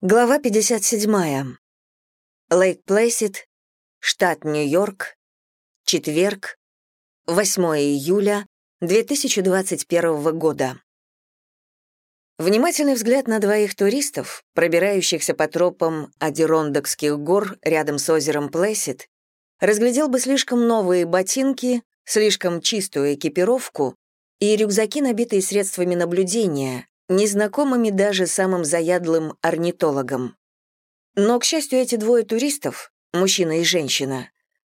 Глава 57. Лейк Плейсид, штат Нью-Йорк, четверг, 8 июля 2021 года. Внимательный взгляд на двоих туристов, пробирающихся по тропам Адирондокских гор рядом с озером Плейсид, разглядел бы слишком новые ботинки, слишком чистую экипировку и рюкзаки, набитые средствами наблюдения, незнакомыми даже самым заядлым орнитологам. Но, к счастью, эти двое туристов, мужчина и женщина,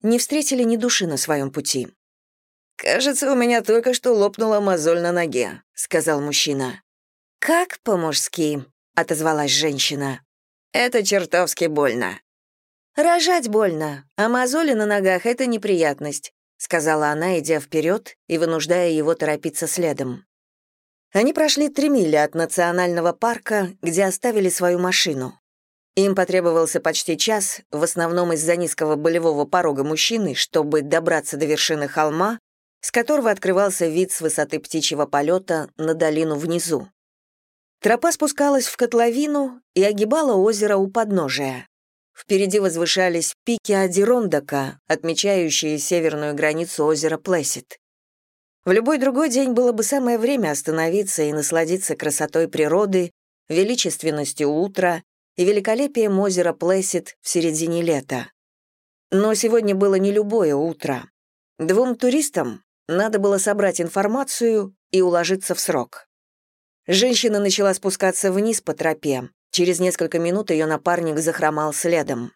не встретили ни души на своем пути. «Кажется, у меня только что лопнула мозоль на ноге», — сказал мужчина. «Как по-мужски?» — отозвалась женщина. «Это чертовски больно». «Рожать больно, а мозоли на ногах — это неприятность», — сказала она, идя вперед и вынуждая его торопиться следом. Они прошли три мили от национального парка, где оставили свою машину. Им потребовался почти час, в основном из-за низкого болевого порога мужчины, чтобы добраться до вершины холма, с которого открывался вид с высоты птичьего полета на долину внизу. Тропа спускалась в котловину и огибала озеро у подножия. Впереди возвышались пики Адирондока, отмечающие северную границу озера Плесит. В любой другой день было бы самое время остановиться и насладиться красотой природы, величественностью утра и великолепием озера Плэсид в середине лета. Но сегодня было не любое утро. Двум туристам надо было собрать информацию и уложиться в срок. Женщина начала спускаться вниз по тропе. Через несколько минут ее напарник захромал следом.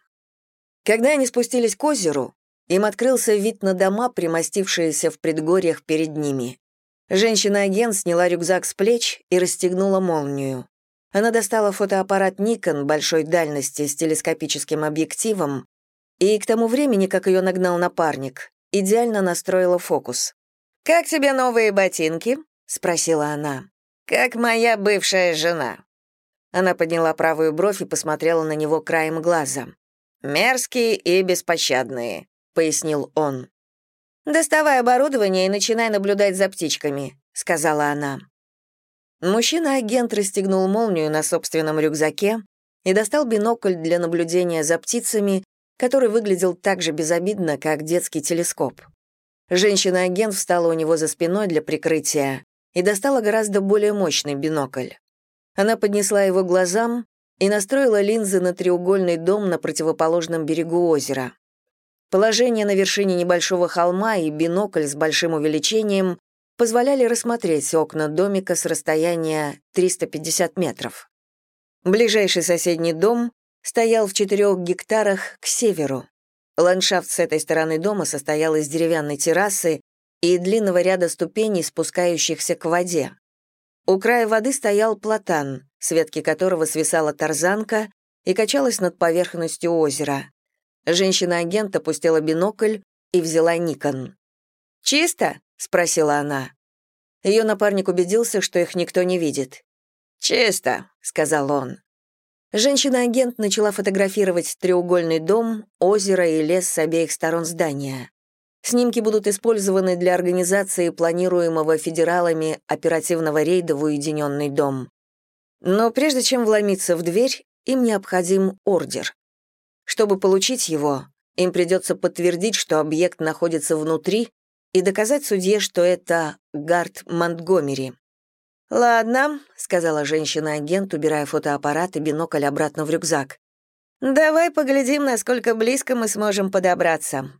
Когда они спустились к озеру, им открылся вид на дома, примостившиеся в предгорьях перед ними. Женщина-агент сняла рюкзак с плеч и расстегнула молнию. Она достала фотоаппарат Nikon большой дальности с телескопическим объективом и к тому времени, как ее нагнал напарник, идеально настроила фокус. «Как тебе новые ботинки?» — спросила она. «Как моя бывшая жена». Она подняла правую бровь и посмотрела на него краем глаза. «Мерзкие и беспощадные пояснил он. «Доставай оборудование и начинай наблюдать за птичками», — сказала она. Мужчина-агент расстегнул молнию на собственном рюкзаке и достал бинокль для наблюдения за птицами, который выглядел так же безобидно, как детский телескоп. Женщина-агент встала у него за спиной для прикрытия и достала гораздо более мощный бинокль. Она поднесла его глазам и настроила линзы на треугольный дом на противоположном берегу озера. Положение на вершине небольшого холма и бинокль с большим увеличением позволяли рассмотреть окна домика с расстояния 350 метров. Ближайший соседний дом стоял в четырех гектарах к северу. Ландшафт с этой стороны дома состоял из деревянной террасы и длинного ряда ступеней, спускающихся к воде. У края воды стоял платан, с ветки которого свисала тарзанка и качалась над поверхностью озера. Женщина-агент опустила бинокль и взяла Никон. «Чисто?» — спросила она. Ее напарник убедился, что их никто не видит. «Чисто», — сказал он. Женщина-агент начала фотографировать треугольный дом, озеро и лес с обеих сторон здания. Снимки будут использованы для организации планируемого федералами оперативного рейда в уединенный дом. Но прежде чем вломиться в дверь, им необходим ордер. Чтобы получить его, им придется подтвердить, что объект находится внутри, и доказать судье, что это Гард Монтгомери. «Ладно», — сказала женщина-агент, убирая фотоаппарат и бинокль обратно в рюкзак. «Давай поглядим, насколько близко мы сможем подобраться.